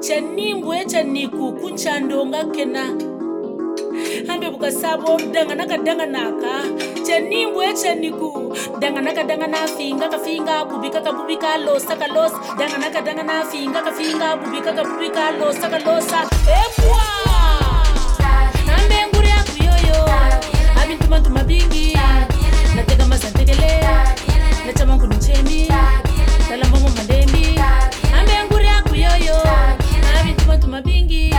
chenimbwe chanikuku nchandonga kena. Hambe bukasabo danganakadanganaka chenimbwe cheniku danganakadangana finga kafinga bubika kabubika losa kalosa danganakadangana finga kafinga bubika kabubika losa kalosa epwa ndalamba